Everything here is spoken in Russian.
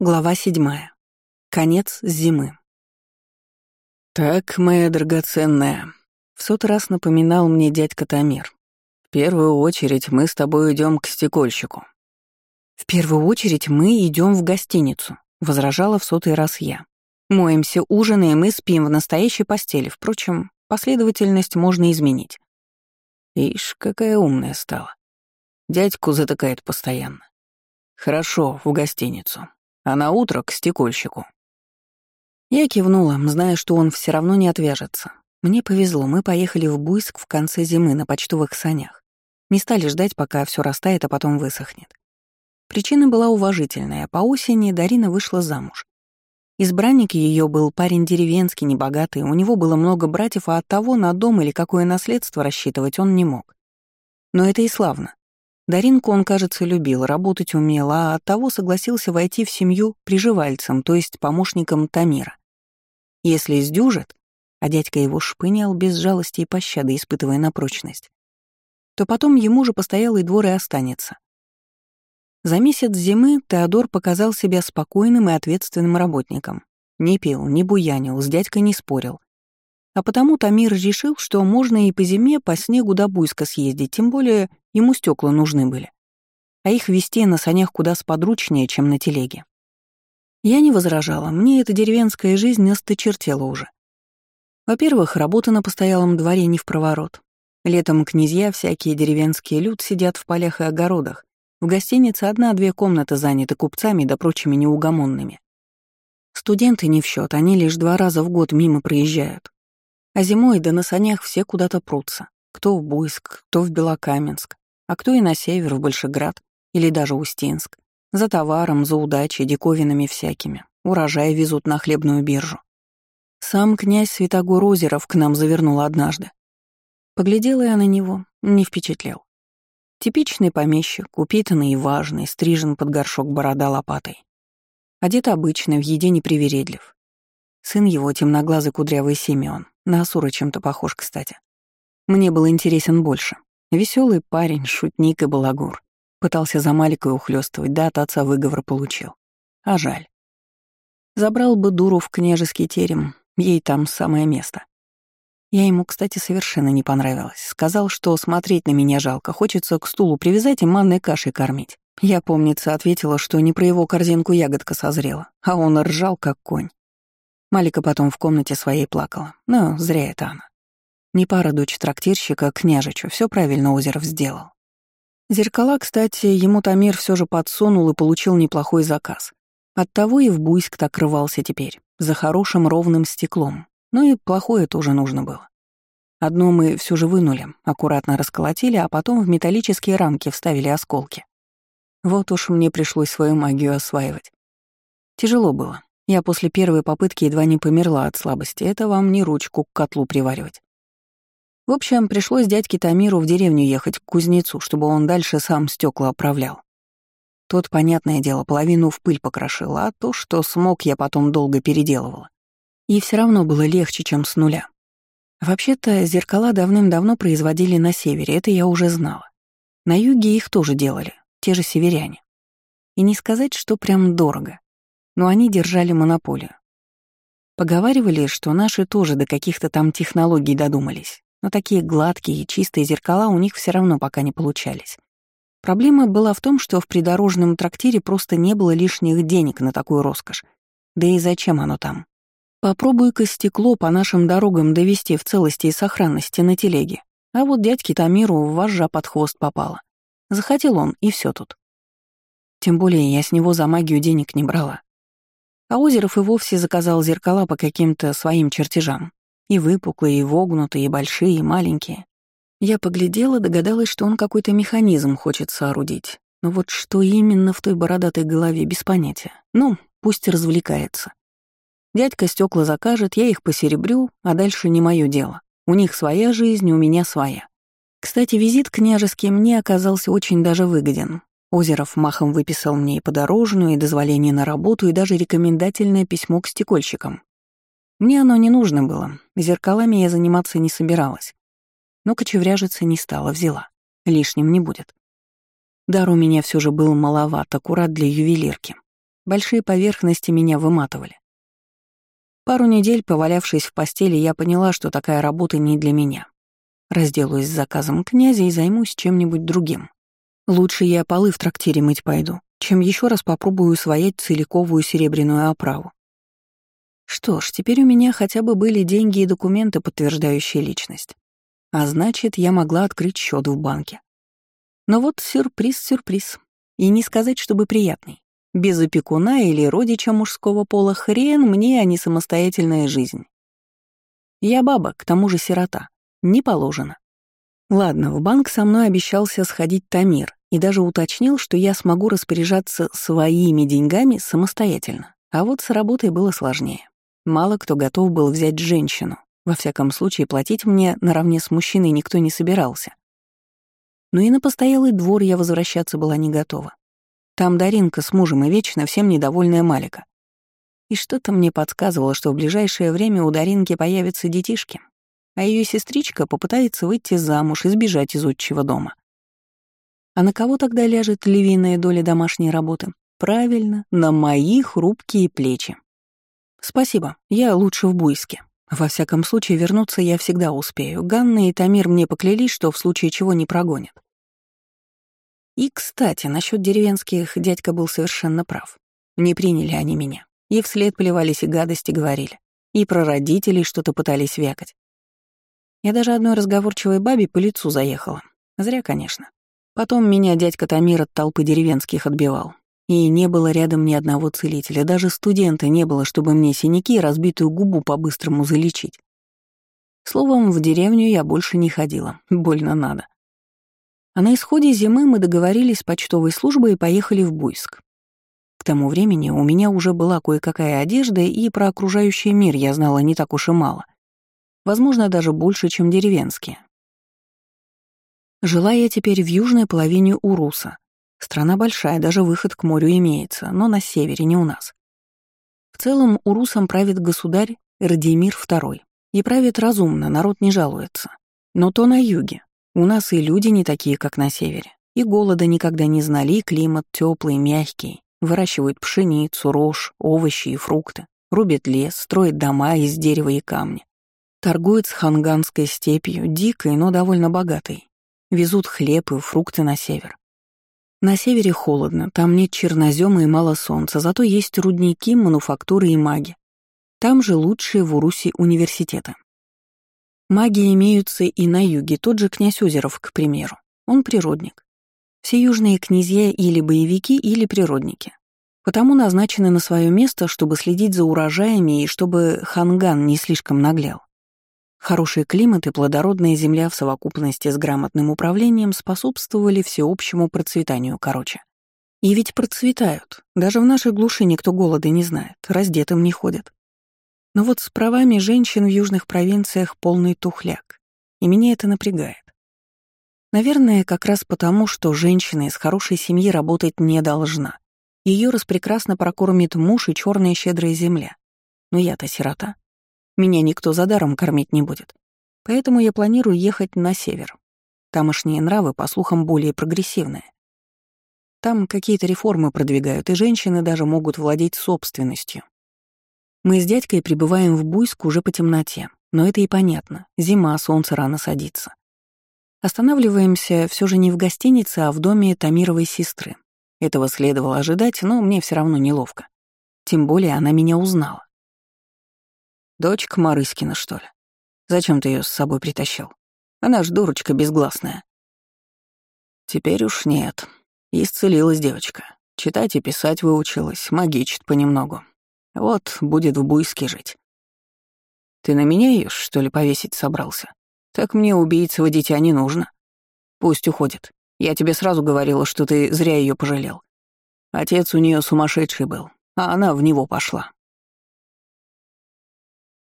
Глава седьмая. Конец зимы. «Так, моя драгоценная», — в сот раз напоминал мне дядька Тамир. «В первую очередь мы с тобой идем к стекольщику». «В первую очередь мы идем в гостиницу», — возражала в сотый раз я. «Моемся, ужинаем и спим в настоящей постели. Впрочем, последовательность можно изменить». Ишь, какая умная стала. Дядьку затыкает постоянно. «Хорошо, в гостиницу а на утро к стекольщику. Я кивнула, зная, что он все равно не отвяжется. Мне повезло, мы поехали в Буйск в конце зимы на почтовых санях. Не стали ждать, пока все растает, а потом высохнет. Причина была уважительная. По осени Дарина вышла замуж. Избранник ее был парень деревенский, небогатый, у него было много братьев, а от того на дом или какое наследство рассчитывать он не мог. Но это и славно. Даринку он, кажется, любил, работать умел, а оттого согласился войти в семью приживальцем, то есть помощником Тамира. Если сдюжит, а дядька его шпынял без жалости и пощады, испытывая на прочность, то потом ему же постоялый двор и останется. За месяц зимы Теодор показал себя спокойным и ответственным работником. Не пил, не буянил, с дядькой не спорил. А потому Тамир решил, что можно и по зиме по снегу до Буйска съездить, тем более ему стекла нужны были. А их вести на санях куда сподручнее, чем на телеге. Я не возражала, мне эта деревенская жизнь осточертела уже. Во-первых, работа на постоялом дворе не в проворот. Летом князья, всякие деревенские люд сидят в полях и огородах. В гостинице одна-две комнаты заняты купцами да прочими неугомонными. Студенты не в счет, они лишь два раза в год мимо проезжают. А зимой да на санях все куда-то прутся. Кто в Буйск, кто в Белокаменск, а кто и на север, в Большеград или даже Устинск. За товаром, за удачей, диковинами всякими. Урожай везут на хлебную биржу. Сам князь Святогор Озеров к нам завернул однажды. Поглядела я на него, не впечатлел. Типичный помещик, упитанный и важный, стрижен под горшок борода лопатой. Одет обычно, в еде непривередлив. Сын его, темноглазый кудрявый Симеон, на Асура чем-то похож, кстати. Мне был интересен больше. Веселый парень, шутник и балагур. Пытался за Маликой ухлёстывать, да от отца выговор получил. А жаль. Забрал бы дуру в княжеский терем, ей там самое место. Я ему, кстати, совершенно не понравилась. Сказал, что смотреть на меня жалко, хочется к стулу привязать и манной кашей кормить. Я, помнится, ответила, что не про его корзинку ягодка созрела, а он ржал, как конь. Малика потом в комнате своей плакала. Но зря это она. Не пара дочь трактирщика, княжичу, все правильно Озеров сделал. Зеркала, кстати, ему Тамир все же подсунул и получил неплохой заказ. Оттого и в Буйск так рвался теперь, за хорошим ровным стеклом. Ну и плохое тоже нужно было. Одно мы все же вынули, аккуратно расколотили, а потом в металлические рамки вставили осколки. Вот уж мне пришлось свою магию осваивать. Тяжело было. Я после первой попытки едва не померла от слабости. Это вам не ручку к котлу приваривать. В общем, пришлось дядьке Тамиру в деревню ехать к кузнецу, чтобы он дальше сам стекла оправлял. Тот, понятное дело, половину в пыль покрошил, а то, что смог, я потом долго переделывала. И все равно было легче, чем с нуля. Вообще-то, зеркала давным-давно производили на севере, это я уже знала. На юге их тоже делали, те же северяне. И не сказать, что прям дорого но они держали монополию. Поговаривали, что наши тоже до каких-то там технологий додумались, но такие гладкие и чистые зеркала у них все равно пока не получались. Проблема была в том, что в придорожном трактире просто не было лишних денег на такую роскошь. Да и зачем оно там? Попробуй-ка стекло по нашим дорогам довести в целости и сохранности на телеге. А вот дядьке Тамиру вожжа под хвост попала. Захотел он, и все тут. Тем более я с него за магию денег не брала. А Озеров и вовсе заказал зеркала по каким-то своим чертежам. И выпуклые, и вогнутые, и большие, и маленькие. Я поглядела, догадалась, что он какой-то механизм хочет соорудить. Но вот что именно в той бородатой голове, без понятия. Ну, пусть развлекается. Дядька стекла закажет, я их посеребрю, а дальше не мое дело. У них своя жизнь, у меня своя. Кстати, визит княжеский мне оказался очень даже выгоден. Озеров махом выписал мне и подорожную, и дозволение на работу, и даже рекомендательное письмо к стекольщикам. Мне оно не нужно было, зеркалами я заниматься не собиралась. Но кочевряжиться не стала, взяла. Лишним не будет. Дар у меня все же был маловат, аккурат для ювелирки. Большие поверхности меня выматывали. Пару недель, повалявшись в постели, я поняла, что такая работа не для меня. Разделаюсь с заказом князя и займусь чем-нибудь другим. Лучше я полы в трактире мыть пойду, чем еще раз попробую усвоять целиковую серебряную оправу. Что ж, теперь у меня хотя бы были деньги и документы, подтверждающие личность. А значит, я могла открыть счет в банке. Но вот сюрприз-сюрприз. И не сказать, чтобы приятный. Без опекуна или родича мужского пола хрен мне, а не самостоятельная жизнь. Я баба, к тому же сирота. Не положено. Ладно, в банк со мной обещался сходить Тамир и даже уточнил, что я смогу распоряжаться своими деньгами самостоятельно. А вот с работой было сложнее. Мало кто готов был взять женщину. Во всяком случае, платить мне наравне с мужчиной никто не собирался. Но и на постоялый двор я возвращаться была не готова. Там Даринка с мужем и вечно всем недовольная Малика. И что-то мне подсказывало, что в ближайшее время у Даринки появятся детишки, а ее сестричка попытается выйти замуж и сбежать из отчего дома. А на кого тогда ляжет львиная доля домашней работы? Правильно, на мои хрупкие плечи. Спасибо, я лучше в Буйске. Во всяком случае, вернуться я всегда успею. Ганна и Тамир мне поклялись, что в случае чего не прогонят. И, кстати, насчет деревенских дядька был совершенно прав. Не приняли они меня. И вслед плевались и гадости говорили. И про родителей что-то пытались вякать. Я даже одной разговорчивой бабе по лицу заехала. Зря, конечно. Потом меня дядька Тамир от толпы деревенских отбивал. И не было рядом ни одного целителя, даже студента не было, чтобы мне синяки и разбитую губу по-быстрому залечить. Словом, в деревню я больше не ходила, больно надо. А на исходе зимы мы договорились с почтовой службой и поехали в Буйск. К тому времени у меня уже была кое-какая одежда, и про окружающий мир я знала не так уж и мало. Возможно, даже больше, чем деревенские. Жила я теперь в южной половине Уруса. Страна большая, даже выход к морю имеется, но на севере, не у нас. В целом Урусом правит государь Радимир II. И правит разумно, народ не жалуется. Но то на юге, у нас и люди не такие, как на севере. И голода никогда не знали, и климат теплый, мягкий. Выращивают пшеницу, рожь, овощи и фрукты. Рубят лес, строят дома из дерева и камня. Торгуют с ханганской степью, дикой, но довольно богатой. Везут хлеб и фрукты на север. На севере холодно, там нет чернозема и мало солнца, зато есть рудники, мануфактуры и маги. Там же лучшие в Урусе университеты. Маги имеются и на юге, тот же князь Озеров, к примеру. Он природник. Все южные князья или боевики, или природники. Потому назначены на свое место, чтобы следить за урожаями и чтобы ханган не слишком наглял. Хороший климат и плодородная земля в совокупности с грамотным управлением способствовали всеобщему процветанию, короче. И ведь процветают. Даже в нашей глуши никто голода не знает, раздетым не ходят. Но вот с правами женщин в южных провинциях полный тухляк, и меня это напрягает. Наверное, как раз потому, что женщина из хорошей семьи работать не должна. Ее распрекрасно прокормит муж и черная щедрая земля. Но я-то сирота. Меня никто за даром кормить не будет. Поэтому я планирую ехать на север. Тамошние нравы, по слухам, более прогрессивные. Там какие-то реформы продвигают, и женщины даже могут владеть собственностью, мы с дядькой прибываем в Буйск уже по темноте, но это и понятно. Зима, солнце рано садится. Останавливаемся все же не в гостинице, а в доме Тамировой сестры. Этого следовало ожидать, но мне все равно неловко. Тем более она меня узнала. «Дочка Марыскина, что ли? Зачем ты ее с собой притащил? Она ж дурочка безгласная». «Теперь уж нет. Исцелилась девочка. Читать и писать выучилась, магичит понемногу. Вот будет в Буйске жить. Ты на меня ее, что ли, повесить собрался? Так мне убийцего дитя не нужно. Пусть уходит. Я тебе сразу говорила, что ты зря ее пожалел. Отец у нее сумасшедший был, а она в него пошла.